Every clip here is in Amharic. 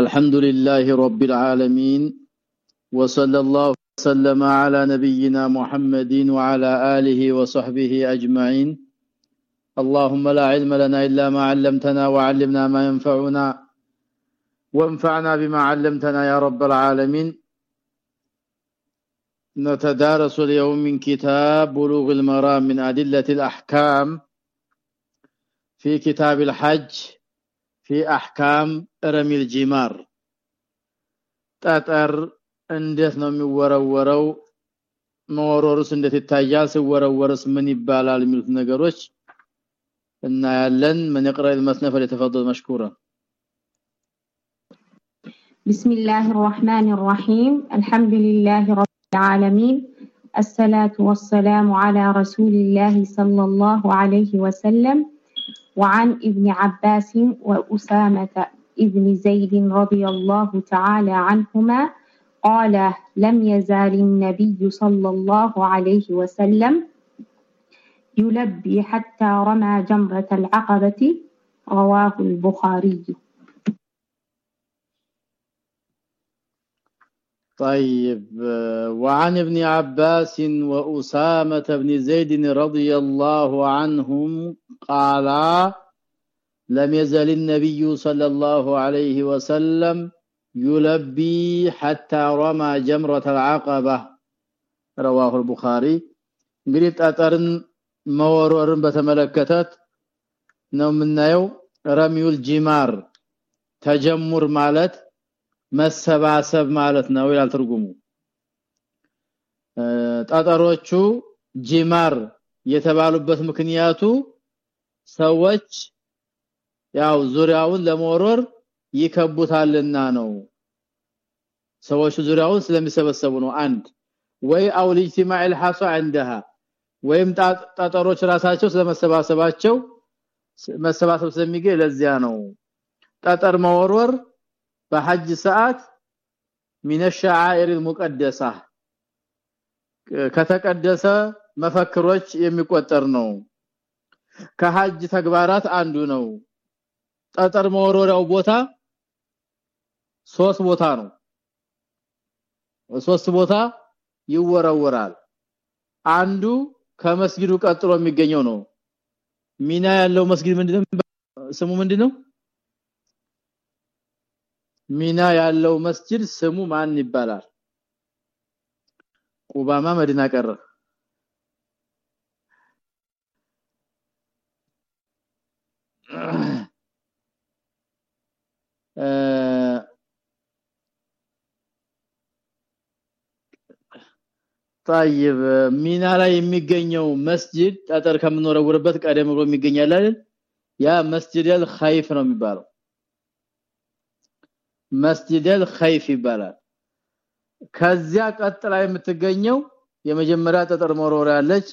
الحمد لله رب العالمين وصلى الله وسلم على نبينا محمد وعلى آله وصحبه أجمعين. اللهم لا علم لنا إلا ما علمتنا وعلمنا ما ينفعنا وانفعنا بما علمتنا يا رب العالمين. نتدارس اليوم من كتاب بلوغ المرام من أدلة الأحكام في كتاب الحج. في احكام رمي الجمار ጠጠር እንዴት ነው የሚወረወረው መወረሩስ እንዴት ይታያል ሲወረወርስ ምን ይባላል የሚሉት ነገሮች እናያለን من يقرأ المثنى فليتفضل مشكورا بسم الله الرحمن الرحيم الحمد لله رب العالمين الصلاة والسلام على رسول الله صلى الله عليه وسلم وعن ابن عباس وأسامة ابن زيد رضي الله تعالى عنهما قال لم يزال النبي صلى الله عليه وسلم يلبي حتى رمى جمرة العقبة. رواه البخاري. طيب وعن ابن عباس وأسامة بن زيد رضي الله عنهم قال لم يزل النبي صلى الله عليه وسلم يلبي حتى رمى جمرة العقبة رواه البخاري እንግዲህ ጠጠርን መወረርን በተመለከተት ነው የምናየው ረሚውል ጂማር ተጀሙር ማለት መሰባሰብ ማለት ነው ይላል ትርጉሙ ጠጠሮቹ ጂማር የተባሉበት ምክንያቱ ሰዎች ያው ዙሪያውን ለመወረር ይከቡታልና ነው ሰዎች ዙሪያውን ስለሚሰበሰቡ ነው አንድ ወይ አውል اجتماع الحصى عندها ወይም ጠጠሮች ራሳቸው ስለመሰባሰባቸው መሰባሰብ ስለሚገኝ ለዚያ ነው ጠጠር መወርወር በሐጅ ሰዓት من الشعائر المقدسه ከተቀደሰ መፈክሮች የሚቆጠር ነው ከሐጅ ተግባራት አንዱ ነው ጠጠር መወርወሪያው ቦታ ሶስት ቦታ ነው ሶስት ቦታ ይወረወራል አንዱ ከመስጊዱ ቀጥሎ የሚገኘው ነው ሚና ያለው መስጊድ ምንድነው ስሙ ምንድነው ሚና ያለው መስጊድ ስሙ ማን ይባላል ቁባማ መዲና ቀረ طيب ሚና ላይ የሚገኘው መስጂድ ጠጠር ከምንወረውርበት ቀደም ብሎ የሚገኛል አይደል ያ መስጂደል ኸይፍ ነው የሚባለው መስጂደል ኸይፍ ይባላል። ከዚያ ቀጥላ የምትገኘው የመጀመሪያ ጠጠር መሮር ያለች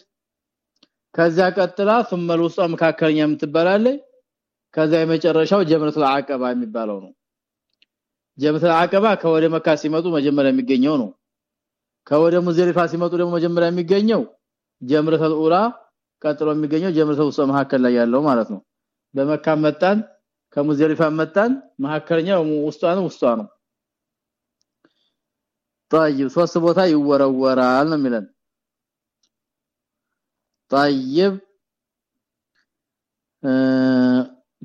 ከዚያ ቀጥላ ثመል ውስጥ መካከለኛ የምትባላለች ከዛ የመጨረሻው ጀምረቱል አቀባ የሚባለው ነው። ጀምረቱል አቀባ ከወደ መካ ሲመጡ መጀመሪያ የሚገኘው ነው። ከወደ ሙዘሊፋ ሲመጡ ደግሞ መጀመሪያ የሚገኘው ጀምረቱል ኡላ ቀጥሎ የሚገኘው ጀምረቱል ውስጥ መካከል ላይ ያለው ማለት ነው። በመካ መጣን። ከሙዘሊፋ መጣን። መሐከለኛው ውስጧ ነው ነው። طيب ሶስት ቦታ ይወረወራል ነው የሚለን። طيب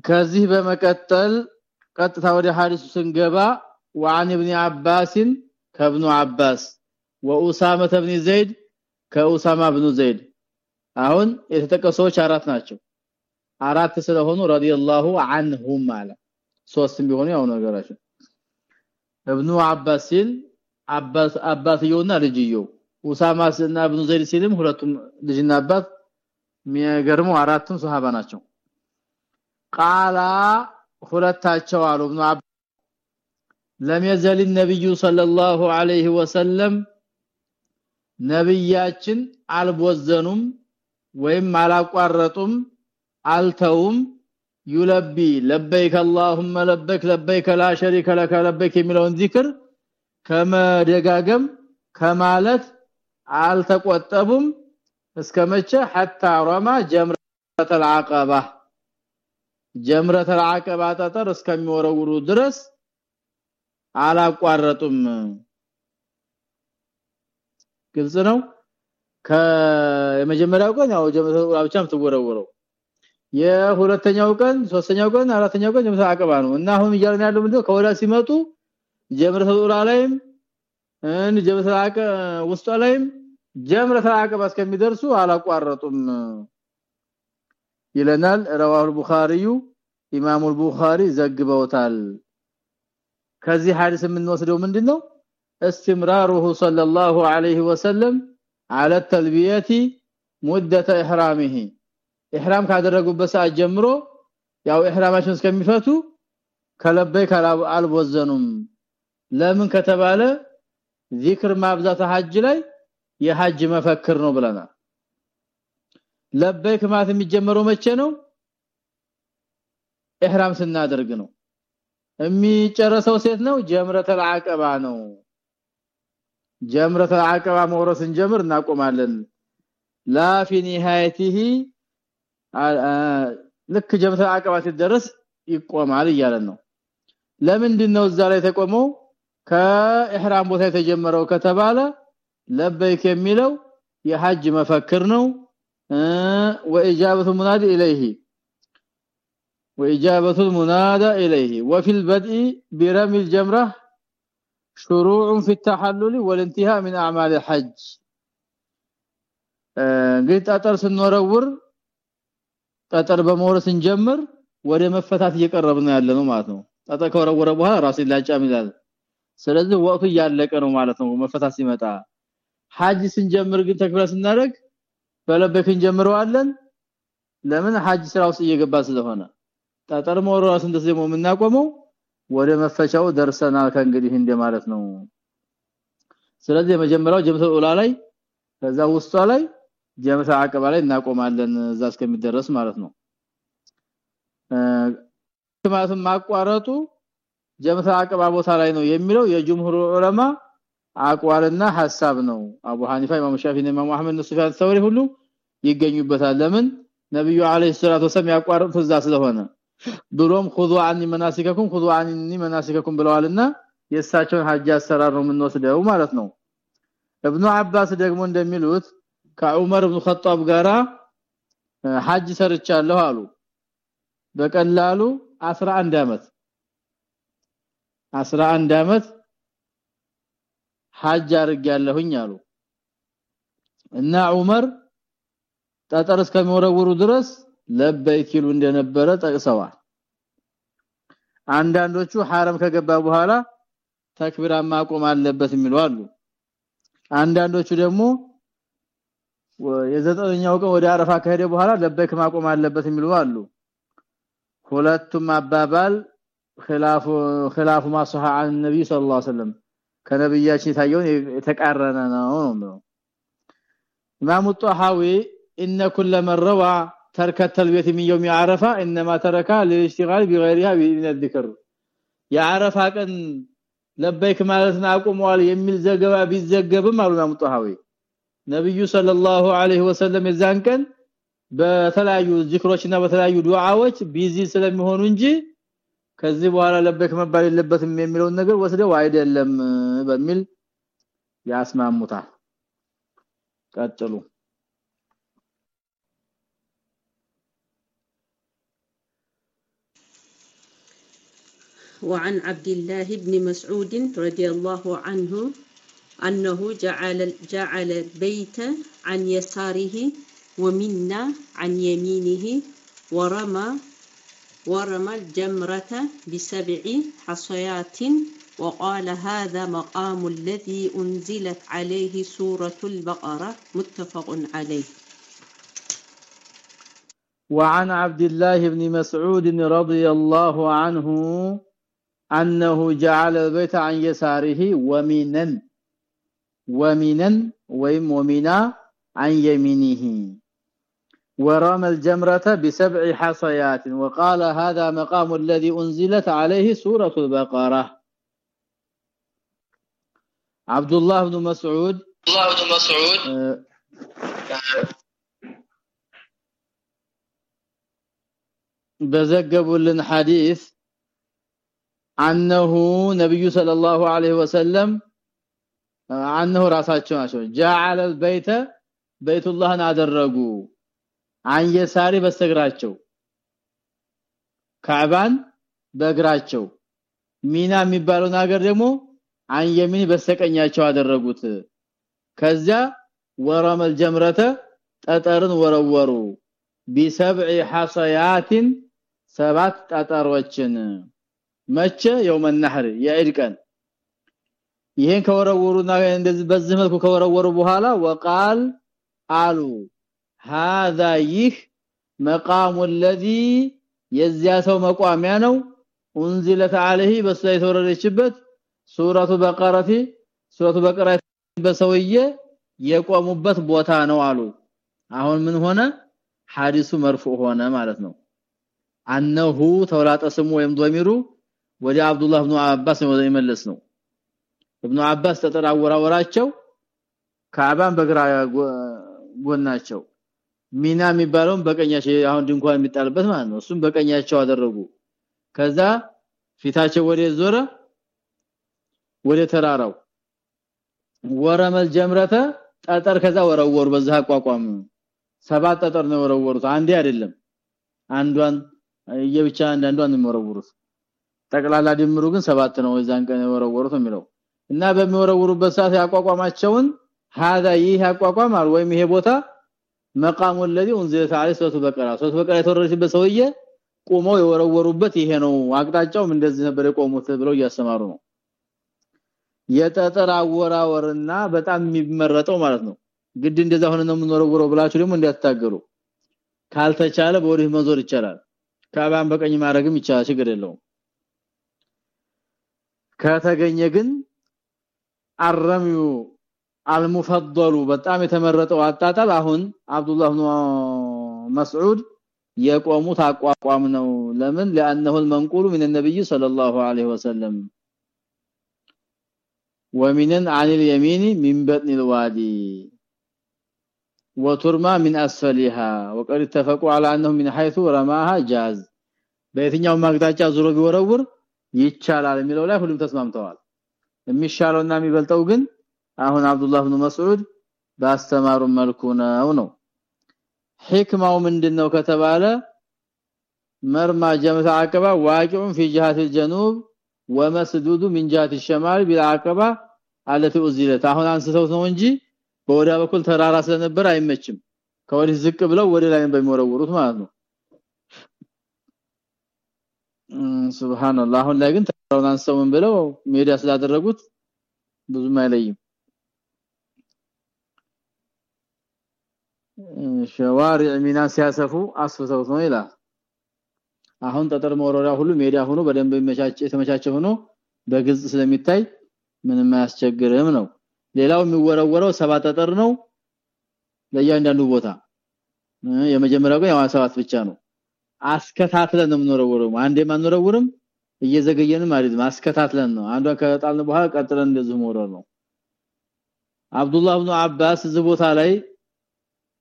ከዚህ በመቀጠል ቀጥታ ወደ ሐዲሱ ስንገባ وعن ابن عباس كابن عباس واسامه بن زيد كاسامه بن زيد አሁን የተጠቀሰዎች አራት ናቸው። አራት ስለሆኑ ረዲየላሁ ዐንሁም ማለት ሶስትም ቢሆኑ ያው ነገራቸው ابن عباس ሲል አባስ አባትየውና ልጅየው ኡሳማ እና ኢብኑ ዘይድ ሲልም ሁለቱም ልጅና አባት የሚገርሙ አራቱም ሱሐባ ናቸው ቃላ ሁለታቸው አሉ ኢብኑ አብ ለም يزل النبي صلى الله عليه وسلم ነብያችን አልቦዘኑም ወይም አላቋረጡም አልተውም ዩለቢ ለበይከ اللهم لبيك لبيك لا شريك لك لبيك የሚለውን ዚክር ከመደጋገም ከማለት አልተቆጠቡም እስከመቼ حتى رمى جمرة العقبة جمرة العقبة ጠጠር እስከሚወረውሩ ድረስ አላቋረጡም ግልጽ ነው ከየመጀመሪያው ቀን ያው ጀመተል ብቻም ትወረወረው የሁለተኛው ቀን ሶስተኛው ቀን አራተኛው ቀን ጀመተል አቀባ ነው እና አሁን እያልን ያለው ምንድነው ከወዳ ሲመጡ ጀምረተል ኡላ ላይም እን ጀመተል አቀ ውስጧ ላይም ጀምረተል አቀባ እስከሚደርሱ አላቋረጡም ይለናል ረዋሁ ቡኻሪዩ ኢማሙ ቡኻሪ ዘግበውታል ከዚህ ሐዲስ የምንወስደው ምንድነው استمراره صلى الله عليه وسلم على التلبيه مده احرامه ኢህራም ካደረጉበት ሰዓት ጀምሮ ያው ኢህራማቸውን እስከሚፈቱ ከለበይ አልወዘኑም ለምን ከተባለ ዚክር ማብዛት ሀጅ ላይ የሀጅ መፈክር ነው ብለናል። ለበይክ ማለት የሚጀመረው መቼ ነው? ኢህራም ስናደርግ ነው። የሚጨረሰው ሴት ነው? ጀምረተል አቀባ ነው። ጀምረተል አቀባ መውረስን ጀምር እናቆማለን። ላ ኒሃይቲሂ ልክ ጀምረተል አቀባ ሲደረስ ይቆማል እያለን ነው ለምንድን ነው እዛ ላይ ተቆመው ከኢህራም ቦታ የተጀመረው ከተባለ ለበይክ የሚለው የሐጅ መፈክር ነው ወኢጃበቱ ሙናዲ ኢለይሂ واجابه المنادى اليه وفي البدء برمي الجمره شروع في التحلل والانتهاء من اعمال الحج እንግዲህ ጠጠር ስንወረውር ጠጠር በመወረስ ስንጀምር ወደ መፈታት እየቀረብን ያለ ነው ማለት ነው። ጠጠር ከወረወረ በኋላ ራስን ላጫም ይላል። ስለዚህ ወቅቱ እያለቀ ነው ማለት ነው መፈታት ሲመጣ። ሐጅ ስንጀምር ግን ተክቢራ ስናደርግ በለበክ እንጀምረዋለን። ለምን? ሐጅ ስራ ውስጥ እየገባ ስለሆነ። ጠጠር መወረስ እንደዚህ ደግሞ የምናቆመው ወደ መፈቻው ደርሰናል ከእንግዲህ እንደ ማለት ነው። ስለዚህ የመጀመሪያው ጀምሰ ኡላ ላይ ከዛ ውስጧ ላይ ጀምሰ አቀባ ላይ እናቆማለን እዛ እስከሚደረስ ማለት ነው ማለትም ማቋረጡ ጀምሰ አቀባ ቦታ ላይ ነው የሚለው የጅምሁር ዑለማ አቋልና ሐሳብ ነው አቡ ሐኒፋ ኢማሙ ሻፊዒ ኢማሙ አህመድ ሱፊያን ሰውሪ ሁሉ ይገኙበታል ለምን ነብዩ አለይሂ ሰላቱ ወሰለም ያቋረጡት እዛ ስለሆነ ብሎም خذوا عني مناسككم خذوا عني مناسككم ብለዋልና የእሳቸውን ሐጅ አሰራር ነው የምንወስደው ማለት ነው እብኑ አባስ ደግሞ እንደሚሉት ከዑመር ኢብኑ ኸጣብ ጋራ ሐጅ ሰርቻለሁ አሉ በቀላሉ 11 አመት 11 አመት ሐጅ አርጋለሁኝ አሉ እና ዑመር ጠጠር እስከሚወረውሩ ድረስ ለበይክ ይሉ እንደነበረ ጠቅሰዋል አንዳንዶቹ حرم ከገባ በኋላ ተክቢራ ማቆም አለበት የሚሉ አሉ አንዳንዶቹ ደግሞ የዘጠነኛው ቀን ወደ አረፋ ከሄደ በኋላ ለበይክ ማቆም አለበት የሚሉ አሉ ሁለቱም አባባል خلاف خلاف ما صح عن النبي صلى الله عليه وسلم ከነብያችን የታየውን የተቃረነ ነው ነው ኢማሙ ጧሃዊ ان كل من روى ترك التلبيه من يوم عرفه انما تركها للاشتغال بغيرها من الذكر የአረፋ ቀን ለበይክ ማለትን አቁመዋል የሚል ዘገባ ቢዘገብም አሉ ማሙጣሃዊ ነብዩ ሰለላሁ ዐለይሂ ወሰለም የዛን ቀን በተለያዩ ዚክሮችና በተለያዩ ዱዓዎች ቢዚ ስለሚሆኑ እንጂ ከዚህ በኋላ ለበይክ መባል የለበትም የሚለውን ነገር ወስደው አይደለም በሚል ያስማሙታል ቀጥሉ وعن عبد الله بن مسعود رضي الله عنه أنه جعل جعل البيت عن يساره ومنا عن يمينه ورمى ورمى الجمرة بسبع حصيات. وقال هذا مقام الذي أنزلت عليه سورة البقرة. متفق عليه. وعن عبد الله بن مسعود رضي الله عنه أنه جعل البيت عن يساره ومنا ومنا ومنا عن يمينه. ورمى الجمرة بسبع حصيات وقال هذا مقام الذي أنزلت عليه سورة البقرة. عبد الله بن مسعود. الله بن مسعود. آه، بزقب لنا حديث أنه نبي صلى الله عليه وسلم አንሁ ራሳቸው ናቸው جعل البيت በይቱላህን አደረጉ አንየሳሪ በስተግራቸው ካዕባን በእግራቸው ሚና የሚባለው ነገር ደግሞ አንየሚን በስተቀኛቸው አደረጉት ከዚያ ወረመል ጀምረተ ጠጠርን ወረወሩ ቢሰብዕ ሐሰያትን ሰባት ጠጠሮችን መቼ የውመ ነህር የዒድ ቀን ይሄን ከወረወሩና እንደዚህ በዚህ መልኩ ከወረወሩ በኋላ ወቃል አሉ هذا ይህ መቃሙ الذي የዚያ ሰው መቋሚያ ነው انزلت عليه በሱ ላይ ተወረደችበት ሱረቱ በቀረቲ ሱረቱ በቀራ በሰውዬ የቆሙበት ቦታ ነው አሉ አሁን ምን ሆነ ሐዲሱ መርፉዕ ሆነ ማለት ነው አነሁ ተውላጠ ስሙ ወይም ዶሚሩ ወደ አብዱላህ ኢብኑ አባስ ነው የመለስ ነው ኢብኑ አባስ ተጠራወራወራቸው ካዕባን በግራ ጎናቸው። ሚና የሚባለውን በቀኛቸው አሁን ድንኳን የሚጣልበት ማለት ነው። እሱም በቀኛቸው አደረጉ። ከዛ ፊታቸው ወደ ዞረ ወደ ተራራው። ወረመል ጀምረተ ጠጠር ከዛ ወረወሩ። በዛ አቋቋም ሰባት ጠጠር ነው ወረወሩት አንዴ አይደለም። አንዷን የብቻ አንዳንዷን ነው ወረወሩት ጠቅላላ ድምሩ ግን ሰባት ነው። እዛን ቀን ወረወሩት የሚለው እና በሚወረውሩበት ሰዓት ያቋቋማቸውን هذا ይህ ያቋቋማል ወይም ይሄ ቦታ መቃሙ الذي انزلت عليه سوره በቀራ ሶስት በቀራ የተወረደችበት ሰውዬ ቆመው የወረወሩበት ይሄ ነው አቅጣጫውም እንደዚህ ነበር የቆሙት ብለው እያስተማሩ ነው የጠጠር አወራወርና በጣም የሚመረጠው ማለት ነው ግድ እንደዛ ሆነ ነው የምንወረውረው ብላችሁ ደግሞ እንዲያታገሩ ካልተቻለ በወዲህ መዞር ይቻላል ካባን በቀኝ ማድረግም ይቻላል ችግር የለውም ከተገኘ ግን አረሚው አልሙፈደሉ በጣም የተመረጠው አጣጣል አሁን አብዱላህ ኢብኑ መስዑድ የቆሙት አቋቋም ነው ለምን لانه المنقول من النبي صلى الله عليه وسلم ومن عن اليمين من بطن الوادي وترمى من اسفلها وقد اتفقوا على انه من حيث رماها جاز በየትኛው ማግዳጫ ዙሮ ቢወረውር ይቻላል የሚለው ላይ ሁሉም ተስማምተዋል የሚሻለውና የሚበልጠው ግን አሁን አብዱላህ ኢብኑ መስዑድ ባስተማሩ መልኩ ነው ነው ህክማው ምንድነው ከተባለ መርማ ጀምተ አቀባ ዋቂዑን في جهه الجنوب ومسدود من جهه الشمال بالعقبه التي ازيلت አሁን አንስተው ነው እንጂ በወዳ በኩል ተራራ ስለነበር አይመችም ከወዲህ ዝቅ ብለው ወደ ላይ በሚወረውሩት ማለት ነው ሱብሃንአላህ። አሁን ላይ ግን ተራራውን አንስተው ብለው ሜዳ ስላደረጉት ብዙም አይለይም። ሸዋሪዕ ሚና ሲያሰፉ አስፍተውት ነው ይላል። አሁን ጠጠር መወረሪያ ሁሉ ሜዳ ሆኖ በደንብ የሚመቻቸ የተመቻቸ ሆኖ በግልጽ ስለሚታይ ምንም አያስቸግርም ነው። ሌላው የሚወረወረው ሰባት ጠጠር ነው ለእያንዳንዱ ቦታ። የመጀመሪያው ግን ያው ሰባት ብቻ ነው አስከታትለን ነው የምንወረወረው አንዴ ማንወረውርም እየዘገየንም አይደለም አስከታትለን ነው አንዷን ከጣልን በኋላ ቀጥለን እንደዚህ መወረር ነው አብዱላህ ኢብኑ አባስ እዚህ ቦታ ላይ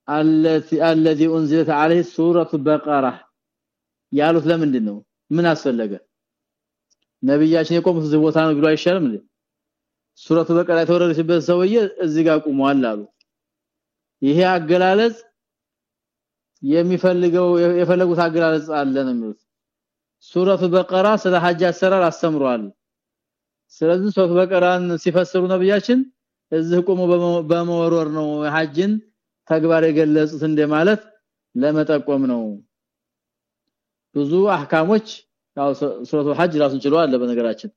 التي الذي انزلت عليه سوره البقره ያሉት ለምንድን ነው ምን አስፈለገ ነብያችን የቆሙት እዚህ ቦታ ነው ብሎ አይሻልም እንዴ ሱረቱ በቀራ የተወረደችበት ሰውዬ እዚህ ጋር ቆሟል አሉ ይሄ አገላለጽ የሚፈልገው የፈለጉት አገላለጽ አለ ነው የሚሉት። ሱረቱ በቀራ ስለ ሐጅ አሰራር አስተምሯል ስለዚህ ሱረቱ በቀራን ሲፈስሩ ነብያችን እዚህ ቆሞ በመወረር ነው ሐጅን ተግባር የገለጹት እንደማለት ለመጠቆም ነው። ብዙ አህካሞች ያው ሱረቱ ሐጅ ራሱን ችሎ አለ በነገራችን።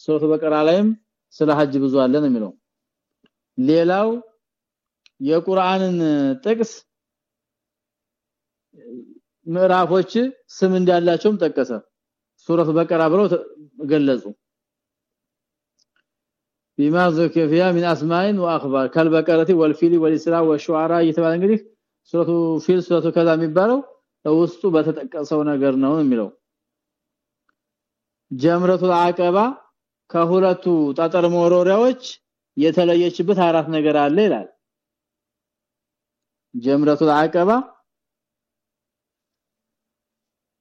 ሱረቱ በቀራ ላይም ስለ ሐጅ ብዙ አለ ነው የሚለው። ሌላው የቁርአንን ጥቅስ ምዕራፎች ስም እንዳላቸውም ጠቀሰ ሱረቱ በቀራ ብለው ገለጹ بما ذكر فيها من اسماء واخبار كالبقره والفيل والاسراء والشعراء እየተባለ እንግዲህ ሱረቱ ፊል ሱረቱ ከዛ የሚባለው ውስጡ በተጠቀሰው ነገር ነው የሚለው ጀምረቱ አቀባ ከሁለቱ ጠጠር መወረሪያዎች የተለየችበት አራት ነገር አለ ይላል ጀምረቱ አቀባ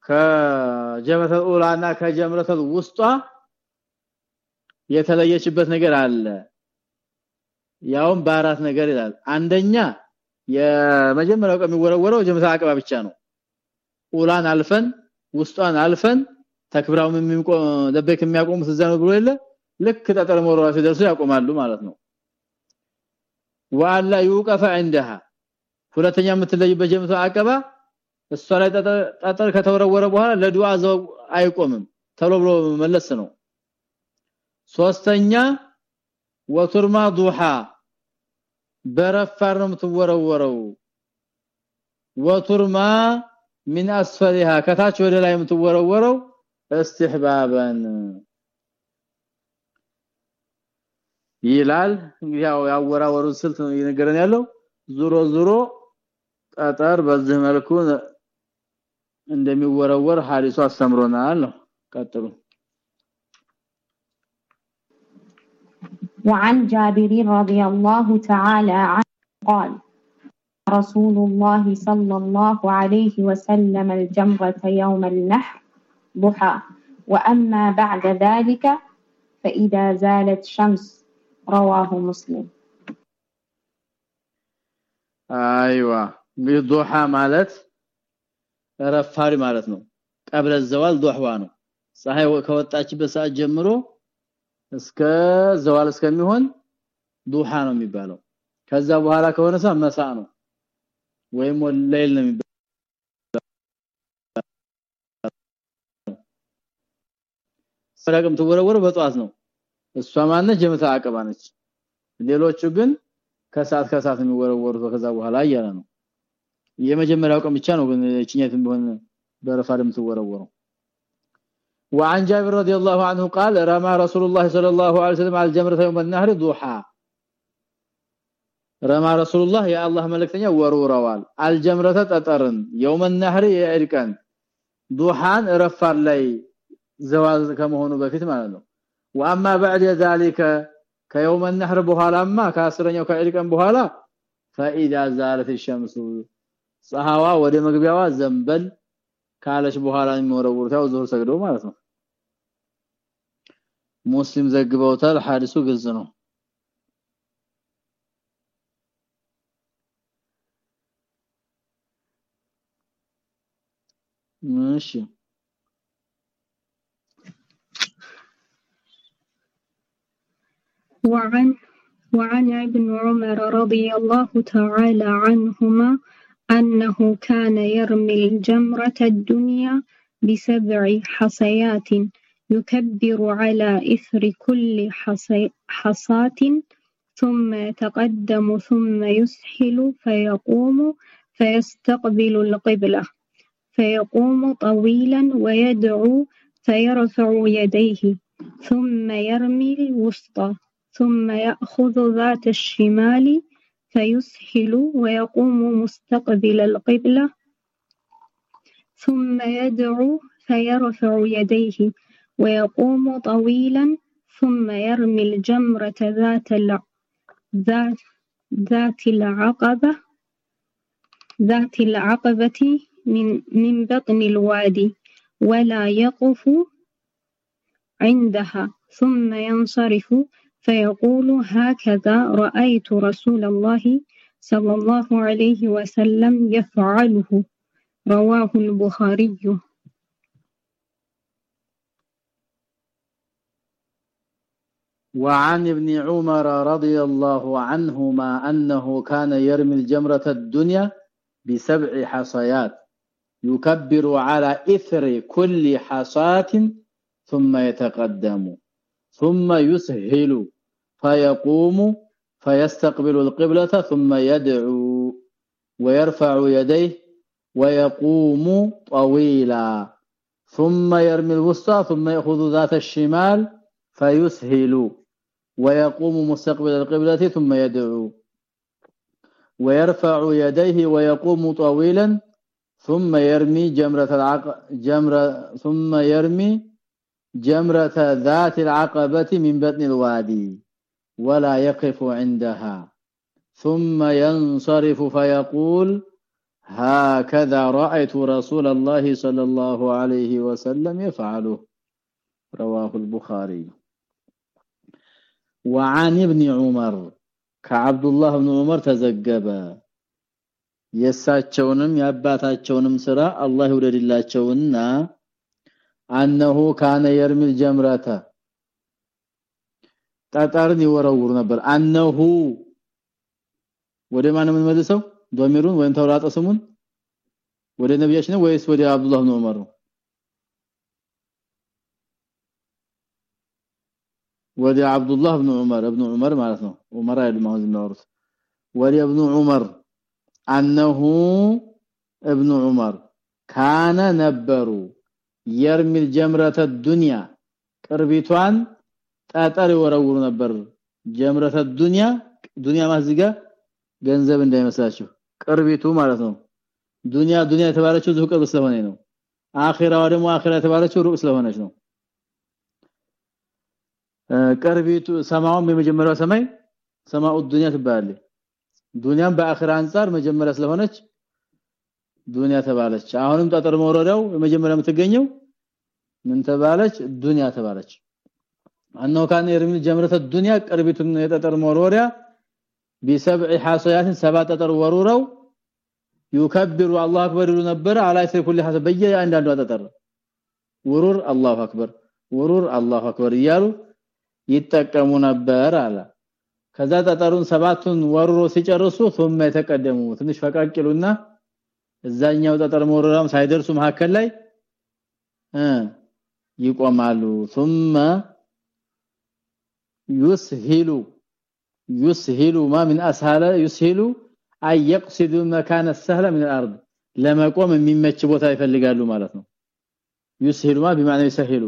ከጀምረቱ ኡላና ከጀምረቱ ውስጧ የተለየችበት ነገር አለ ያውም በአራት ነገር ይላል አንደኛ የመጀመሪያው ቀን የሚወረወረው ጀምታ አቀባ ብቻ ነው ኡላን አልፈን ውስጧን አልፈን ተክብራው የሚቆ ለበክ የሚያቆሙት እዛ ነው ብሎ የለ ልክ ጠጠር ሞራዋ ሲደርሱ ያቆማሉ ማለት ነው ወአላ ይውቀፈ عندها ሁለተኛ የምትለይበት ጀምታ አቀባ እሷ ላይ ጠጠር ከተወረወረ በኋላ ለዱዓ ዘው አይቆምም። ተሎ ብሎ መለስ ነው። ሶስተኛ ወቱርማ ዱሃ በረፋር ነው የምትወረወረው። ወቱርማ من اسفلها ከታች ወደ ላይ የምትወረወረው استحبابا ይላል። እንግዲህ ያወራወሩ ስልት ነው እየነገረን ያለው። ዙሮ ዙሮ ጠጠር በዚህ መልኩ እንደሚወረወር ሐዲሱ አስተምሮናል ነው ቀጥሉ وعن جابر رضي الله تعالى عنه قال رسول الله صلى الله عليه وسلم الجمرة يوم النحر ضحى وأما بعد ذلك فإذا زالت شمس رواه مسلم ايوه እንግዲህ ዱሃ ረፋሪ ማለት ነው። ቀብለ ዘዋል ዱህዋ ነው። ፀሐይ ከወጣችበት ሰዓት ጀምሮ እስከ ዘዋል እስከሚሆን ዱሃ ነው የሚባለው። ከዛ በኋላ ከሆነ ሰ መሳ ነው ወይም ወለይል ነው የሚባለው። ሰላም ተወረወረ በጧት ነው። እሷ አቀባ ነች። ሌሎቹ ግን ከሰዓት ከሰዓት የሚወረወሩት። ከዛ በኋላ እያለ ነው የመጀመሪያው ቀን ብቻ ነው ግን እቺኛትም ቢሆን በረፋ ለምትወረወረው وعن جابر رضي الله عنه قال رمى رسول الله صلى الله عليه وسلم على الجمرة يوم النهر ضحى رمى رسول الله يا الله ملكتني ورورዋል الجمرة تطرن يوم النهر يعرقن ضحان رفار ላይ ዘዋዝ ከመሆኑ በፊት ማለት ነው واما بعد ذلك كيوم النهر በኋላማ ከአስረኛው ከዕርቀን በኋላ فاذا زالت الشمس ፀሐዋ ወደ መግቢያዋ ዘንበል ካለች በኋላ የሚወረውሩት ያው ዙር ሰግዶ ማለት ነው ሙስሊም ዘግበውታል ሐዲሱ ግልጽ ነው እሺ وعن وعن ابن عمر رضي الله تعالى عنهما أنه كان يرمي الجمرة الدنيا بسبع حصيات يكبر على إثر كل حصاة ثم يتقدم ثم يسحل فيقوم فيستقبل القبلة فيقوم طويلا ويدعو فيرفع يديه ثم يرمي الوسطى ثم يأخذ ذات الشمال فيسهل ويقوم مستقبل القبلة. ثم يدعو فيرفع يديه ويقوم طويلا ثم يرمي الجمرة ذات ذات العقبة ذات العقبة من من بطن الوادي ولا يقف عندها. ثم ينصرف فيقول هكذا رأيت رسول الله صلى الله عليه وسلم يفعله. رواه البخاري. وعن ابن عمر رضي الله عنهما أنه كان يرمي الجمرة الدنيا بسبع حصيات يكبر على إثر كل حصاة ثم يتقدم. ثم يسهل فيقوم فيستقبل القبلة ثم يدعو ويرفع يديه ويقوم طويلا. ثم يرمي الوسطى ثم يأخذ ذات الشمال فيسهل ويقوم مستقبل القبلة ثم يدعو ويرفع يديه ويقوم طويلا ثم يرمي جمرة العق جمرة ثم يرمي جمرة ذات العقبة من بطن الوادي ولا يقف عندها ثم ينصرف فيقول هكذا رأيت رسول الله صلى الله عليه وسلم يفعله رواه البخاري وعن ابن عمر كعبد الله بن عمر ተዘገበ የሳቸውንም ያባታቸውንም ስራ አላህ ይወደድላቸውና አንሁ ካነ የርሚል ጀምራታ ጠጠርን ይወረውሩ ነበር። አንሁ ወደ ማን ምን መልሰው ዶሚሩን ወይም ተውራጠ ስሙን? ወደ ነብያችን ወይስ ወደ አብዱላህ ነው ዑመር ወደ አብዱላህ ኢብኑ ዑመር ኢብኑ ዑመር ማለት ነው። ዑመር አይደለም አሁን የሚያወሩት። ወደ ኢብኑ ዑመር። አንሁ ኢብኑ ዑመር። ካነ ነበሩ የርሚል ጀምረተ ዱንያ ቅርቢቷን ጠጠር ይወረውሩ ነበር። ጀምረተ ዱንያ ዱንያ ማዝጋ ገንዘብ እንዳይመስላችሁ ቅርቢቱ ማለት ነው። ዱንያ ዱንያ የተባለችው ዙ ቅርብ ስለሆነ ነው። አኺራው ደግሞ አኺራ የተባለችው ሩቅ ስለሆነች ነው። ቅርቢቱ ሰማውም የመጀመሪያው ሰማይ ሰማኡ ዱንያ ትባላለች። ዱንያም በአኺራ አንፃር መጀመሪያ ስለሆነች ዱንያ ተባለች። አሁንም ጠጠር መውረዳው የመጀመሪያ የምትገኘው ምን ተባለች ዱንያ ተባለች አንነው ካነ የርሚል ጀምረተ ዱንያ ቅርቢቱን የጠጠር መውረሪያ بسبع حصيات سبع ጠጠር ወሩረው ይከብሩ አላሁ አክበር ይሉ ነበር አላይ ሰይ ኩል ሐሰብ በየ አንዳንዱ ጠጠር ውሩር አላሁ አክበር ውሩር አላሁ አክበር እያሉ ይጠቀሙ ነበር አለ ከዛ ጠጠሩን ሰባቱን ወሩሮ ሲጨርሱ ثم የተቀደሙ ትንሽ ፈቃቅሉና እዛኛው ጠጠር መወረራም ሳይደርሱ መሐከል ላይ እ ይቆማሉ ثم يسهل يسهل ما من اسهل يسهل اي يقصد مكان السهل من الارض ለመቆም የሚመች ቦታ ይፈልጋሉ ማለት ነው يسهل ما بمعنى يسهل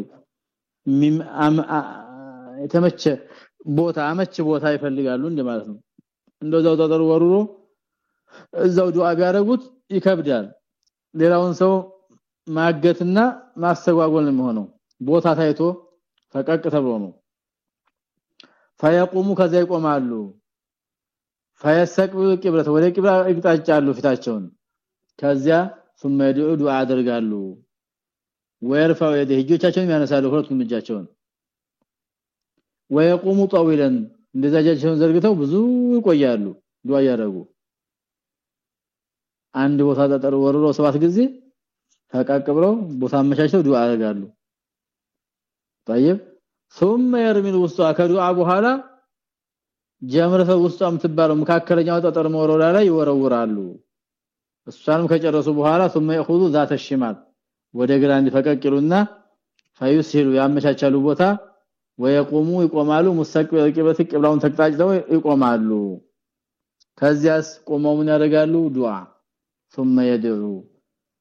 የተመቸ ቦታ አመች ቦታ ይፈልጋሉ እንደማለት ነው እንደዛው ጠጠሩ ወሩሮ እዛው ዱዓ ቢያደርጉት ይከብዳል ሌላውን ሰው ማገትና ማስተጓጎል ነው የሚሆነው ቦታ ታይቶ ፈቀቅ ተብሎ ነው ፈየቁሙ ከዛ ይቆማሉ ፈየሰቅቡ ቂብለት ወደ ቂብላ ይቅጣጫሉ ፊታቸውን ከዚያ ثم يدعو ዱዓ ያደርጋሉ ወይርፋው የደ እጆቻቸውን ያነሳሉ ሁለቱም እጃቸውን ወየቁሙ طويلا እንደዛ እጃቸውን ዘርግተው ብዙ ይቆያሉ ዱዓ ያደርጉ አንድ ቦታ ጠጠር ወርሮ ሰባት ጊዜ ፈቃቅ ብለው ቦታ አመቻችተው ዱዓ ያደርጋሉ طيب ثم يرمي الوسطى ከዱዓ በኋላ ጀምረተ ውስጧ የምትባለው መካከለኛው ጠጠር መወረራ ላይ ይወረውራሉ እሷንም ከጨረሱ በኋላ ثم ياخذوا ذات الشمال ወደ ግራ እንዲፈቀቅሉና ፈዩሲሉ ያመቻቻሉ ቦታ ወየቆሙ ይቆማሉ ሙስተቅቢል ቂብለት ቂብላውን ተቅጣጭተው ይቆማሉ ከዚያስ ቆመው ምን ያደርጋሉ ዱዓ ثم يدعو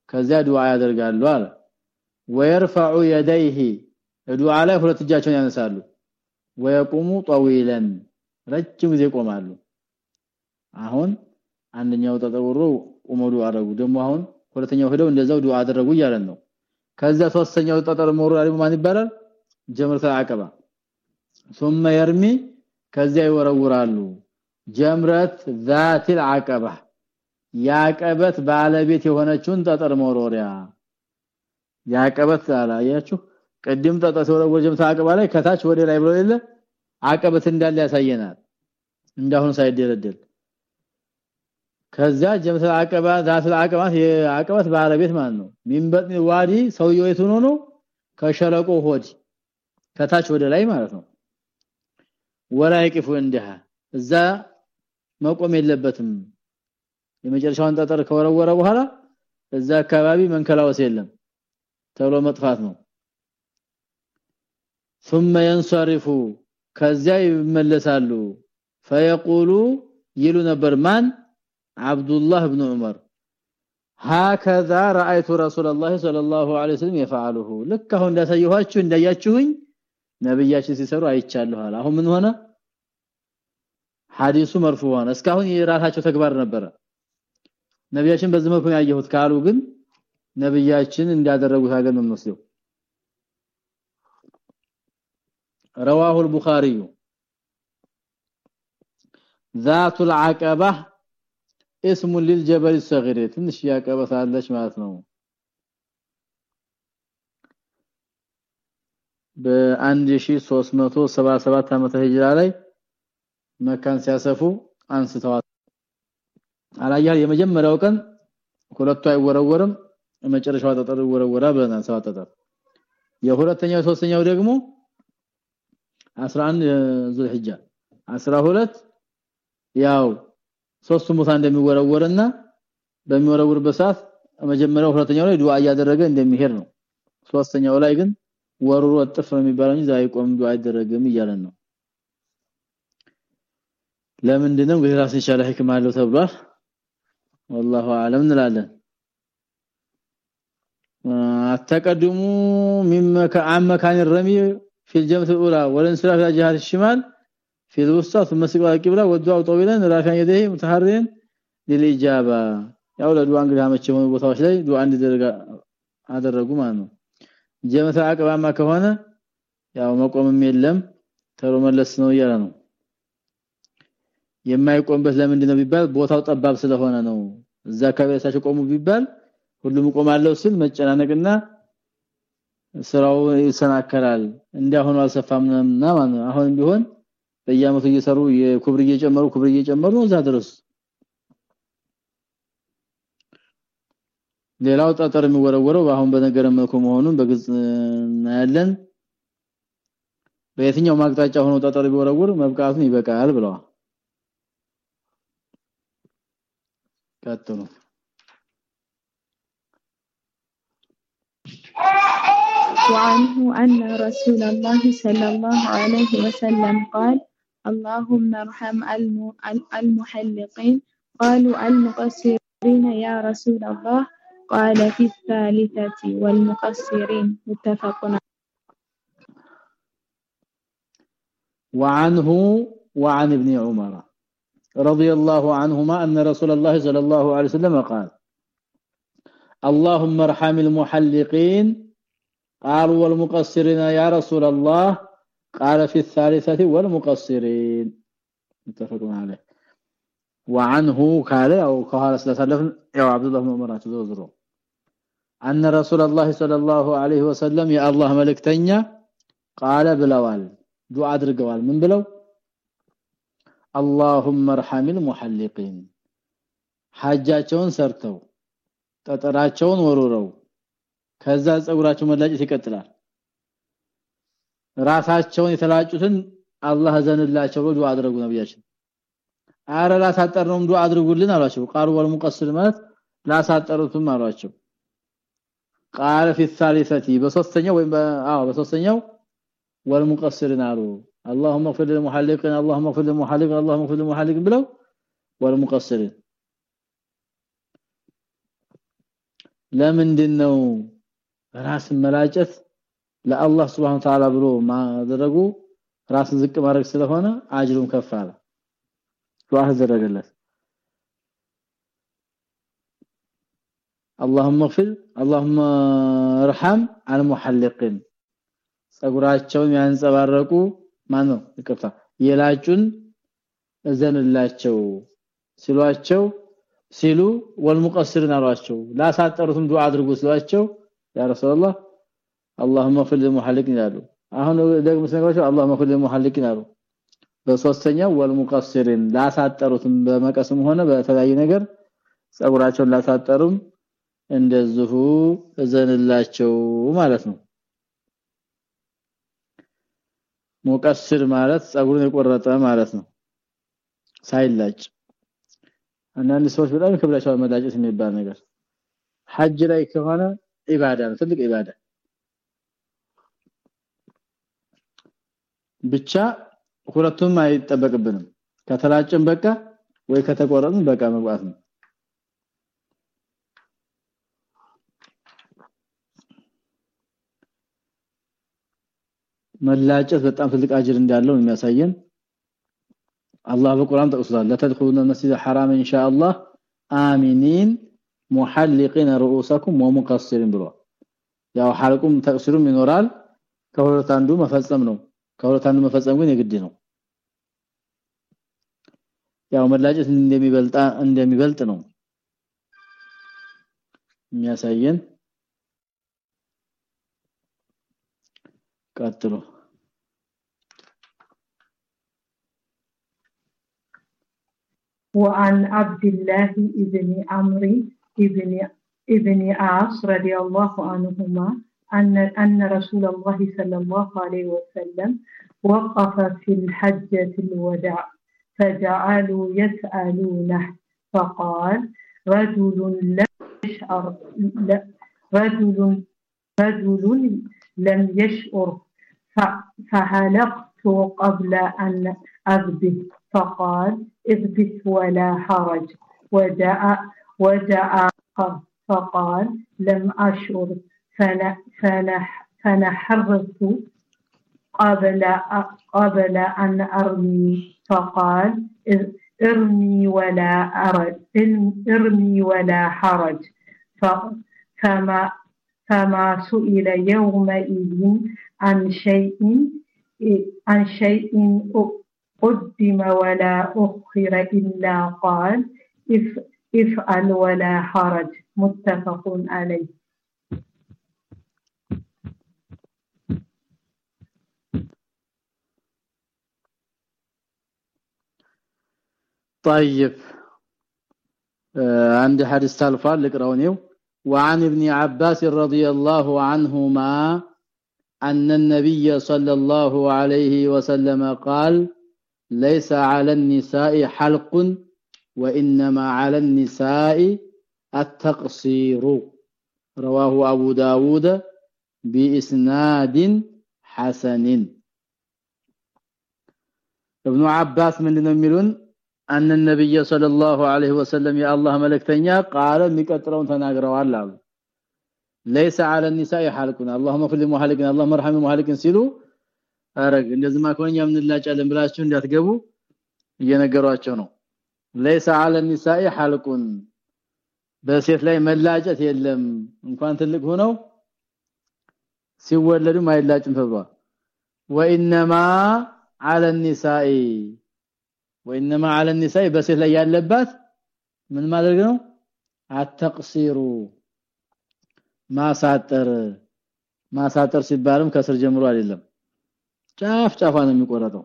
ከዚያ ዱዓ ያደርጋሉ አለ ويرفع يديه ዱዓ ላይ ሁለት እጃቸውን ያነሳሉ ወየቁሙ طويلا ረጅም ጊዜ ቆማሉ አሁን አንደኛው ተጠወሩ ኡመዱ አረጉ ደግሞ አሁን ሁለተኛው ሄደው እንደዛው ዱዓ አደረጉ እያለን ነው ከዛ ሶስተኛው ጠጠር ሞሩ ያለው ማን ይባላል ጀምረተ አቀባ ثم يرمي ከዚያ ይወረውራሉ ጀምረት ذات العقبه ያቀበት ባለቤት የሆነችውን ጠጠር መወርወሪያ ያቀበት አላያችሁ ቅድም ጠጠር ተወረወረ ጀምረተ አቀባ ላይ ከታች ወደ ላይ ብሎ የለ አቀበት እንዳለ ያሳየናል። እንዳሁን ሳይደረደል ከዛ ጀምተ አቀባ ዛት አቀባት የአቀባት ባለቤት ማለት ነው። ሚንበጥ ዋዲ ሰውየው የት ሆኖ ከሸለቆ ሆድ ከታች ወደ ላይ ማለት ነው። ወላ እንደها እዛ መቆም የለበትም። የመጨረሻውን ጠጠር ከወረወረ በኋላ እዛ አካባቢ መንከላወስ የለም ተብሎ መጥፋት ነው ثم ينصرف ከዚያ ይመለሳሉ فيقول ይሉ ነበር ማን አብዱላህ ኢብኑ ዑመር هكذا رايت رسول الله صلى الله عليه وسلم يفعله ልክ አሁን እንዳሳየኋችሁ እንዳያችሁኝ ነብያችን ሲሰሩ አይቻለሁ አለ አሁን ምን ሆነ ሐዲሱ መርፉ ሆነ እስካሁን የራሳቸው ተግባር ነበረ ነብያችን በዚህ መልኩ ያየሁት ካሉ ግን ነብያችን እንዳደረጉት አገር ነው رواه البخاري ذات العقبه اسم للجبل الصغير ትንሽ ያቀበት አለች ማለት ነው በ1377 ዓመተ ሂጅራ ላይ መካን ሲያሰፉ አንስተዋል አላያ የመጀመሪያው ቀን ሁለቱ አይወረወርም የመጨረሻው ጠጠር ይወረወራል ብለናል ሰባት ጠጠር የሁለተኛው ሶስተኛው ደግሞ 11 ዙልሂጃ 12 ያው ሶስቱም ቦታ እንደሚወረወርና በሚወረውርበት ሰዓት መጀመሪያው ሁለተኛው ላይ ዱዓ እያደረገ እንደሚሄድ ነው ሶስተኛው ላይ ግን ወሩሩ ወጥፍ ነው የሚባለው እንጂ ዛይ ቆም ዱዓ አይደረግም እያለን ነው ለምንድነው እንግዲህ ራስ የቻለ ህክማ አለው ተብሏል والله اعلم እንላለን التقدم مما عن مكان الرمي في الجمة الاولى والانصراف الى جهه الشمال في الوسطى ثم استقبال القبلة والدعاء طويلا رافعا يديه متحررا للاجابه ያው ለዱዓ እንግዲህ አመቸው ቦታዎች ላይ ዱዓ እንዲደረግ አደረጉ ማለት ነው ጀመተ አቀባማ ከሆነ ያው መቆምም የለም ተሮ መለስ ነው እያለ ነው የማይቆምበት ለምንድን ነው ቢባል ቦታው ጠባብ ስለሆነ ነው እዛ አካባቢ ሳቸው ቆሙ ቢባል ሁሉም ቆማለው ሲል መጨናነቅና ስራው ይሰናከላል። እንዲያሆኑ አልሰፋምና ማለት አሁን ቢሆን በየአመቱ እየሰሩ የኩብር እየጨመሩ ኩብር እየጨመሩ እዛ ድረስ። ሌላው ጠጠር የሚወረወረው አሁን በነገረ መልኩ መሆኑን በግልጽ እናያለን። በየትኛው ማቅጣጫ ሆኖ ጠጠር ቢወረውር መብቃቱን ይበቃል ብለዋል። ቀጥሉ وعنه أن رسول الله صلى الله عليه وسلم قال اللهم ارحم المحلقين قالوا المقصرين يا رسول الله قال في الثالثة والمقصرين متفق وعنه وعن ابن عمر رضي الله عنهما أن رسول الله صلى الله عليه وسلم قال اللهم ارحم المحلقين قالوا والمقصرين يا رسول الله. قال في الثالثة والمقصرين. متفقون عليه. وعنه قال أو قال سلسلفن يا عبد الله بن عمر تزوزرو أن رسول الله صلى الله عليه وسلم يا الله ملكتنيا قال بلوال. دعاء ادرغوال من بلو؟ اللهم ارحم المحلقين. حاجاتهم سرتو. تطراتهم ورورو. ከዛ ጸጉራቸው መላጨት ይቀጥላል ራሳቸውን የተላጩትን አላህ ዘንላቸው ብሎ ዱዓ አድርጉ ነብያችን አረ ላሳጠርነውም ዱዓ አድርጉልን አሏቸው ቃሉ ወልሙቀስር ማለት ላሳጠሩትም አሏቸው ቃል في الثالثه በሶስተኛው ወይም አዎ በሶስተኛው ወልሙቀስርን አሉ اللهم اغفر للمحلقين اللهم اغفر للمحلقين اللهم اغفر للمحلقين ብለው ወልሙቀስርን ለምንድነው ራስ መላጨት ለአላህ Subhanahu Ta'ala ብሎ ማድረጉ ራስን ዝቅ ማድረግ ስለሆነ አጅሩን ከፍ አለ ዱዓ ተደረገለት اللهم اغفر اللهم ارحم المحلقين ጸጉራቸውን ያንጸባረቁ ማን ነው ይቅርታ የላጩን እዘንላቸው ሲሏቸው ሲሉ ወልሙቀስርን አሏቸው ላሳጠሩትም ዱዓ አድርጉ ሲሏቸው ያ ረሱላህ اللهم اغفر للمحلقين ይላሉ አሁን ደግሞ ሲነግራቸው اللهم اغفر للمحلقين አሉ በሶስተኛው ወልሙቀስርን ላሳጠሩትም በመቀስም ሆነ በተለያየ ነገር ጸጉራቸውን ላሳጠሩም እንደዚሁ እዘንላቸው ማለት ነው ሙቀስር ማለት ጸጉሩን የቆረጠ ማለት ነው ሳይላጭ አንዳንድ ሰዎች በጣም ክብራቸው መላጨት የሚባል ነገር ሐጅ ላይ ከሆነ ኢባዳ ነው ትልቅ ኢባዳ ብቻ ሁለቱም አይጠበቅብንም ከተላጨን በቃ ወይ ከተቆረጥን በቃ መግባት ነው መላጨት በጣም ትልቅ አጅር እንዳለው የሚያሳየን አላህ በቁርአን ጠቅሷል ለተድኹሉነ መስጂድ ሐራም ኢንሻአላህ አሚኒን ሙሐልቂን رؤوسكم ومقصرين ብሎ ያው ሐልቁም ተቅሲሩም ይኖራል ከሁለት አንዱ መፈጸም ነው ከሁለት አንዱ መፈጸም ግን የግድ ነው ያው መላጨት እንደሚበልጣ እንደሚበልጥ ነው የሚያሳየን ቀጥሎ وعن عبد الله بن عمرو بن ابن عاص رضي الله عنهما أن أن رسول الله صلى الله عليه وسلم وقف في الحجة الوداع فجعلوا يسألونه فقال رجل لم يشعر لا- رجل رجل لم يشعر فهلقت قبل أن أذبح فقال اذبح ولا حرج وجاء آخر فقال لم فنح فنحرت قبل قبل أن أرمي. فقال إر- إرمي ولا أرج إرمي ولا حرج. فما فما سئل يومئذ عن شيء عن شيء قدم ولا أخر إلا قال افعل ولا حرج. متفق عليه. طيب. آه، عندي حديث تالفال لقراونيو وعن ابن عباس رضي الله عنهما أن النبي صلى الله عليه وسلم قال ليس على النساء حلق وانما على النساء التقصير رواه ابو داود باسناد حسن ابن عباس من نميلون ان النبي صلى الله عليه وسلم يا الله ملكتنيا قال ميقطرون تناغروا الله ليس على النساء حالقنا اللهم فل محالقنا اللهم ارحم محالقن ሲሉ አረግ እንደዚህ ማኮኛ ምን ላጫለን ብላችሁ እንዳትገቡ እየነገሯቸው ነው ليس على النساء حلق በሴት ላይ መላጨት የለም እንኳን ትልቅ ሆነው ሲወለዱም አይላጭም ተብሏል وانما على النساء وانما على النساء በሴት ላይ ያለባት ምን ማድረግ ነው አተቅሲሩ ማሳጠር ማሳጠር ሲባልም ከስር ጀምሮ አይደለም ጫፍ ጫፋ ነው የሚቆረጠው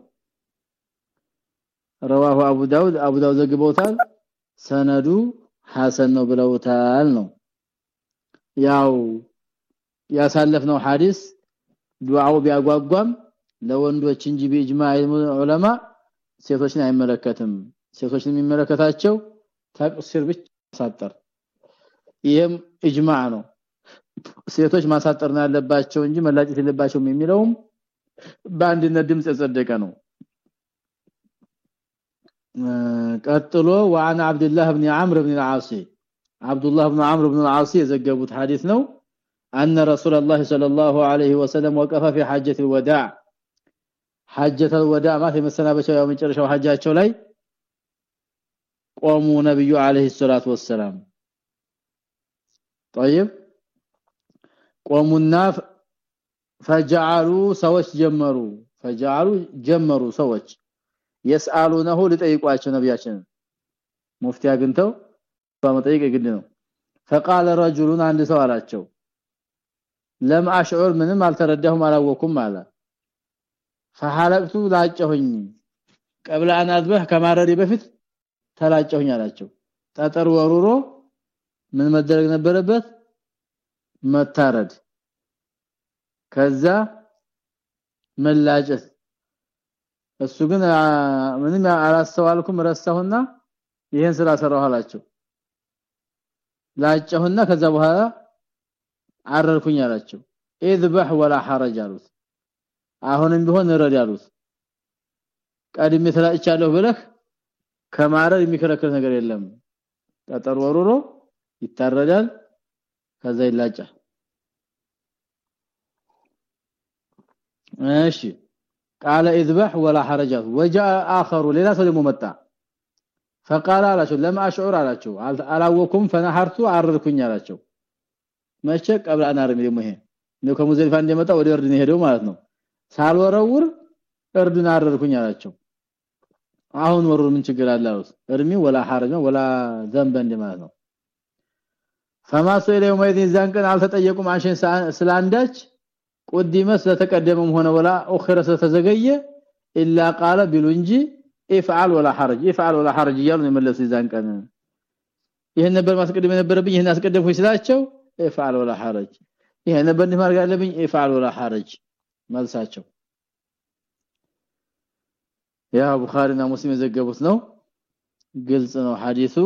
رواه ابو داود ابو داود ዘግበውታል ሰነዱ ሐሰን ነው ብለውታል ነው ያው ያሳለፍነው ሐዲስ ዱዓው ቢያጓጓም ለወንዶች እንጂ በኢጅማዕ ዑለማ ሴቶችን አይመለከትም ሴቶችን የሚመለከታቸው ተቅሲር ብቻ ማሳጠር ይሄም ኢጅማዕ ነው ሴቶች ማሳጠር ነው ያለባቸው እንጂ መላጨት የለባቸውም የሚለውም በአንድነት ድምጽ የጸደቀ ነው ቀጥሎ وعن عبد الله بن عمرو بن العاص عبد الله بن عمرو بن العاص የዘገቡት ሐዲስ ነው أن رسول الله صلى الله عليه وسلم وقف في حجة الوداع حجة الوداع ማለት የመሰናበቻው ያው መጨረሻው ሐጃቸው ላይ ቆሙ ነብዩ አለይሂ ሰላቱ ወሰለም طيب ቆሙና فجعلوا ሰዎች ጀመሩ فجعلوا ጀመሩ ሰዎች يسالونه لطيقواቸው ነብያችን ሙፍቲ አግንተው በመጠየቅ ግድ ነው። فقال رجل አንድ ሰው አላቸው። لم اشعر ምንም አልተረዳሁም አላወኩም አለ። فحلقت ላጨሁኝ قبل ان اذبح ከማረዴ በፊት ተላጨሁኝ አላቸው። ጠጠር ወሩሮ ምን መደረግ ነበረበት? መታረድ። ከዛ መላጨት። እሱ ግን ምንም አላስተዋልኩም ረሳሁና ይሄን ስራ ሰራሁ አላቸው ላጨሁና ከዛ በኋላ አረርኩኝ አላቸው اذبح ولا حرج አሉት አሁንም ቢሆን እረድ አሉት ቀድሜ ተላጭቻለሁ ብለህ ከማረር የሚከለከል ነገር የለም ጠጠር ወሩሮ ይታረዳል ከዛ ይላጫል እሺ قال اذبح ولا حرج وجاء اخر ሌላ ሰው ደግሞ መጣ فقال አላቸው ለማ አሽዑር አላቸው አላወኩም ፈነሐርቱ አረርኩኝ አላቸው መቼ ቀብለ አናርም ደግሞ ይሄ ነው ከሙዘሊፋ እንደመጣ ወደ እርድ ነው ሄደው ማለት ነው ሳልወረውር እርዱን አረርኩኝ አላቸው አሁን ወሩ ምን ችግር አለ አሉት እርሚ ወላ ሐረጅ ወላ ዘንበ እንደማለት ነው فما سئل يومئذ ዛን ቀን አልተጠየቁም አንሸን ስላንዳች ቁዲመ ስለተቀደመም ሆነ ወላ ኡኺረ ስለተዘገየ ኢላ ቃለ ቢሉ እንጂ افعل ولا حرج افعل ولا حرج እያሉ ነው የመለሱ ይዛን ቀን ይሄን ነበር ማስቀደም የነበረብኝ ይሄን አስቀደምኩኝ ስላቸው افعل ولا حرج ይሄ ነበር እንዲህ ማድረግ ያለብኝ افعل ولا حرج መልሳቸው ያ ቡኻሪና ሙስሊም የዘገቡት ነው ግልጽ ነው ሐዲሱ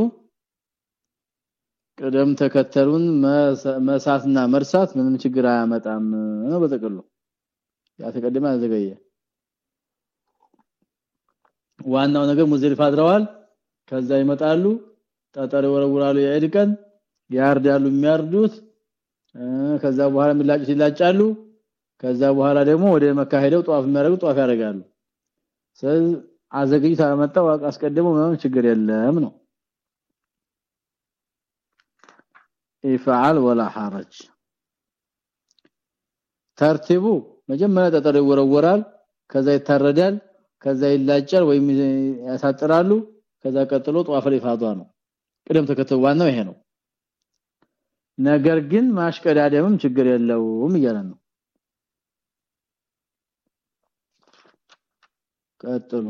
ቅደም ተከተሉን መሳትና መርሳት ምንም ችግር አያመጣም ነው በተቀሉ ያ ተቀደመ ዘገየ ዋናው ነገር ሙዝሊፍ አድረዋል። ከዛ ይመጣሉ ጠጠር ወረውራሉ የዒድ ቀን ያርዳሉ የሚያርዱት። ከዛ በኋላ የሚላጩት ይላጫሉ። ከዛ በኋላ ደግሞ ወደ መካ ሄደው ጧፍ የሚያደርጉ ጧፍ ያደርጋሉ። ስለዚህ አዘግይታ መጣው አስቀድመው ምንም ችግር የለም ነው ይፈዓል ولا حرج ተርቲቡ መጀመሪያ ጠጠር ይወረወራል ከዛ ይታረዳል ከዛ ይላጫል ወይም ያሳጥራሉ ከዛ ቀጥሎ ጧፍ ሊፋዷ ነው። ቅደም ተከተል ዋናው ይሄ ነው። ነገር ግን ማሽቀዳደምም ችግር የለውም እያለ ነው። ቀጥሎ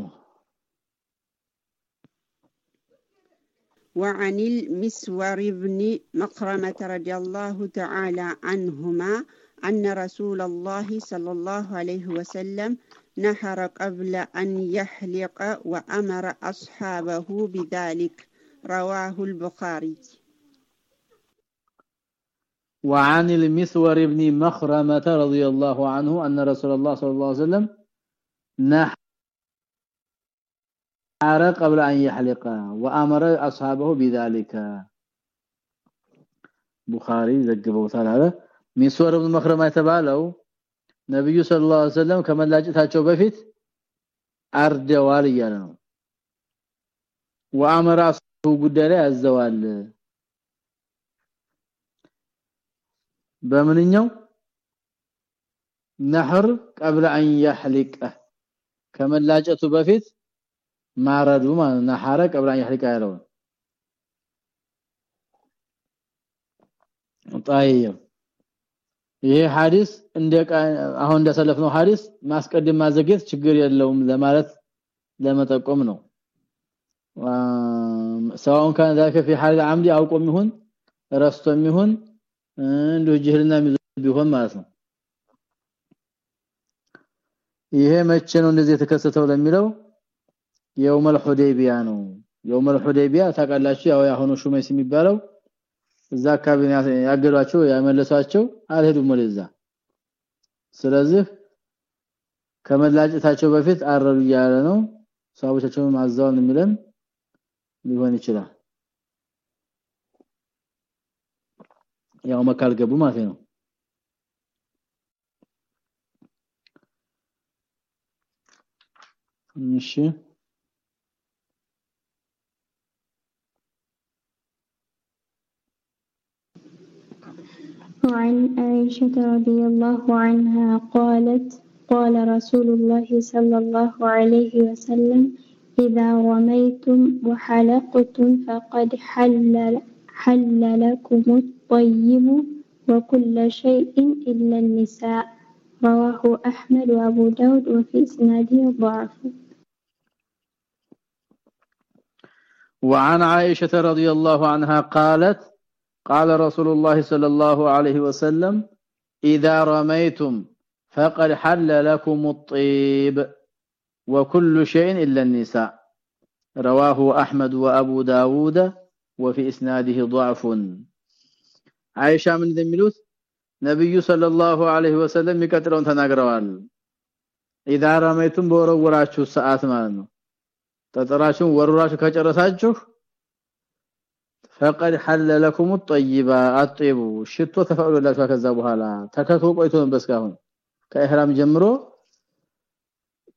وعن المسور بن مخرمة رضي الله تعالى عنهما أن رسول الله صلى الله عليه وسلم نحر قبل أن يحلق وأمر أصحابه بذلك. رواه البخاري. وعن المسور بن مخرمة رضي الله عنه أن رسول الله صلى الله عليه وسلم نحر قبل أن يحلق وأمر أصحابه بذلك بخاري ዘግበውታል አለ ሚስወር ብን መክረማ የተባለው ነብዩ ሰለላሁ ዐለይሂ ወሰለም ከመላጭታቸው በፊት አርደዋል እያለ ነው ወአመራ ጉዳይ ላይ ያዘዋል በምንኛው ነህር قبل ان يحلق ከመላጨቱ በፊት ማረዱ ማለት ነሐረ قبل ان يحلق ያለው طيب ይሄ ሐዲስ እንደ አሁን እንደሰለፍነው ሐዲስ ማስቀደም ማዘግየት ችግር የለውም ለማለት ለመጠቆም ነው سواء كان ذلك في حال العمد او قوم ይሁን ረስቶም ይሁን እንደ ጅህልና ቢሆን ማለት ነው ይሄ መቼ ነው እንደዚህ የተከሰተው ለሚለው የውመል ሁዴቢያ ነው። የውመል ሁዴቢያ ታውቃላችሁ ያው ያሁኑ ሹመይስ የሚባለው እዛ አካባቢ ያገዷቸው ያመለሷቸው አልሄዱም ወደዛ። ስለዚህ ከመላጭታቸው በፊት አረሩ እያለ ነው። ሰሃቦቻቸውን ማዛውን የሚለን ሊሆን ይችላል። ያው መካል ገቡ ማለት ነው። እሺ وعن عائشة رضي الله عنها قالت قال رسول الله صلى الله عليه وسلم إذا رميتم وحلقتم فقد حل, حل لكم الطيب وكل شيء إلا النساء رواه أحمد وأبو داود وفي إسناده ضعف. وعن عائشة رضي الله عنها قالت قال رسول الله صلى الله عليه وسلم إذا رميتم فقد حل لكم الطيب وكل شيء إلا النساء رواه أحمد وأبو داود وفي إسناده ضعف عائشة من ذملوت ነብዩ ሰለላሁ ዐለይሂ ወሰለም የሚቀጥለውን ተናግረዋል اذا رميتم በወረወራችሁ ሰዓት ማለት ነው ጠጠራችሁን ወርውራችሁ ከጨረሳችሁ فقد حل لكم الطيبه አጥይቡ ሽቶ ተፈቅዶላችሁ ከዛ በኋላ ተከቶ ቆይቶ ነው በስካሁን ከኢህራም ጀምሮ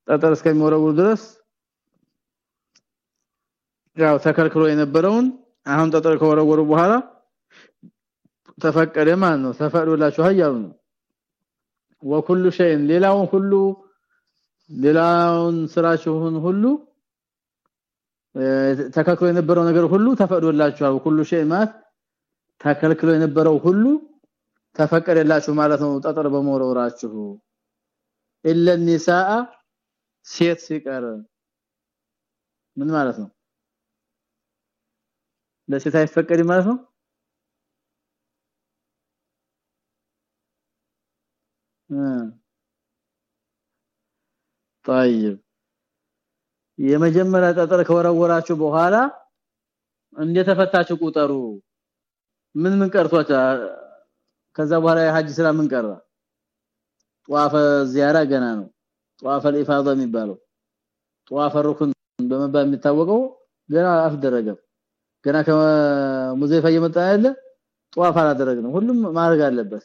ጠጠር እስከሚወረውሩ ድረስ ያው ተከልክሎ የነበረውን አሁን ጠጠር ከወረወሩ በኋላ ተፈቀደ ማለት ነው ተፈቅዶላችሁ ያሉ ነው ወኩሉ ሸይን ሌላውን ሁሉ ሌላውን ስራችሁን ሁሉ ተከልክሎ የነበረው ነገር ሁሉ ተፈቅዶላችኋል ሁሉ ሸይ ማለት ተከልክሎ የነበረው ሁሉ ተፈቀደላችሁ ማለት ነው ጠጠር በመወረወራችሁ ኢለ النساء ሴት ሲቀር ምን ማለት ነው ለሴት አይፈቀድም ማለት ነው طيب የመጀመሪያ ጠጠር ከወረወራችሁ በኋላ እንደተፈታችሁ ቁጠሩ። ምን ምን ቀርቷታ ከዛ በኋላ የሐጅ ስራ ምን ቀራ ጧፈ ዚያራ ገና ነው። ጧፈ ኢፋዳ የሚባለው ጧፈ ሩክን በመባል የሚታወቀው ገና አልደረገም ገና ከሙዘይፋ እየመጣ ያለ ጧፍ አላደረግንም። ሁሉም ማድረግ አለበት።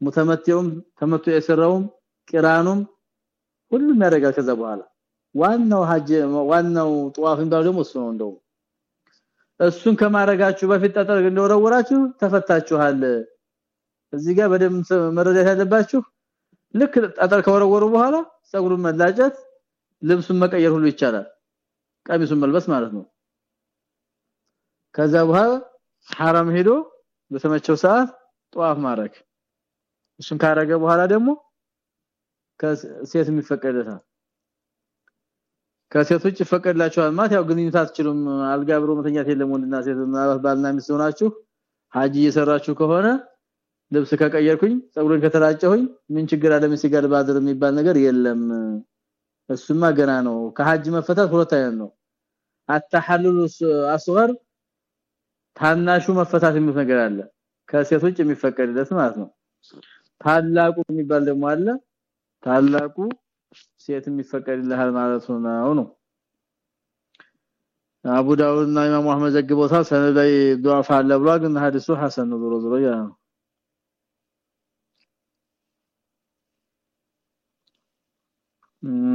ሙተመቴውም ተመቶ የሰራውም ቂራኑም ሁሉም ያደርጋል ከዛ በኋላ። ዋናው ሐጅ ዋናው ጧፍ የሚባለው ደግሞ እሱ ነው እንደው እሱን ከማረጋችሁ በፊት ጠጠር እንደወረወራችሁ ተፈታችኋል እዚህ ጋር በደም መረዳት ያለባችሁ ልክ ጠጠር ከወረወሩ በኋላ ጸጉሩን መላጨት ልብሱን መቀየር ሁሉ ይቻላል ቀሚሱን መልበስ ማለት ነው ከዛ በኋላ حرام ሄዶ በተመቸው ሰዓት ጧፍ ማረክ እሱን ካረገ በኋላ ደግሞ ከሴት የሚፈቀደታል ከሴት ውጭ ይፈቀድላችኋል ማለት ያው ግንኙነት አትችሉም። አልጋ ብሮ መተኛት የለም ወንድና ሴት ምናልባት ባልና ሚስት ሆናችሁ ሀጂ እየሰራችሁ ከሆነ ልብስ ከቀየርኩኝ ጸጉሬን ከተላጨሁኝ ምን ችግር አለ? ምን ሲጋር ባድር የሚባል ነገር የለም። እሱማ ገና ነው። ከሀጅ መፈታት ሁለት አይነት ነው። አተሐልሉ አስገር ታናሹ መፈታት የሚል ነገር አለ። ከሴት ውጭ የሚፈቀድለት ማለት ነው። ታላቁ የሚባል ደግሞ አለ። ታላቁ ሴት የሚፈቀድልሃል ማለት ነው ነው። አቡ ዳውድ እና ኢማም አህመድ ዘግበውታል። ሰነድ ላይ ዱዓፋ አለ ብሏል ግን ሐዲሱ ሐሰን ነው ዞሮ ያ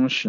እሺ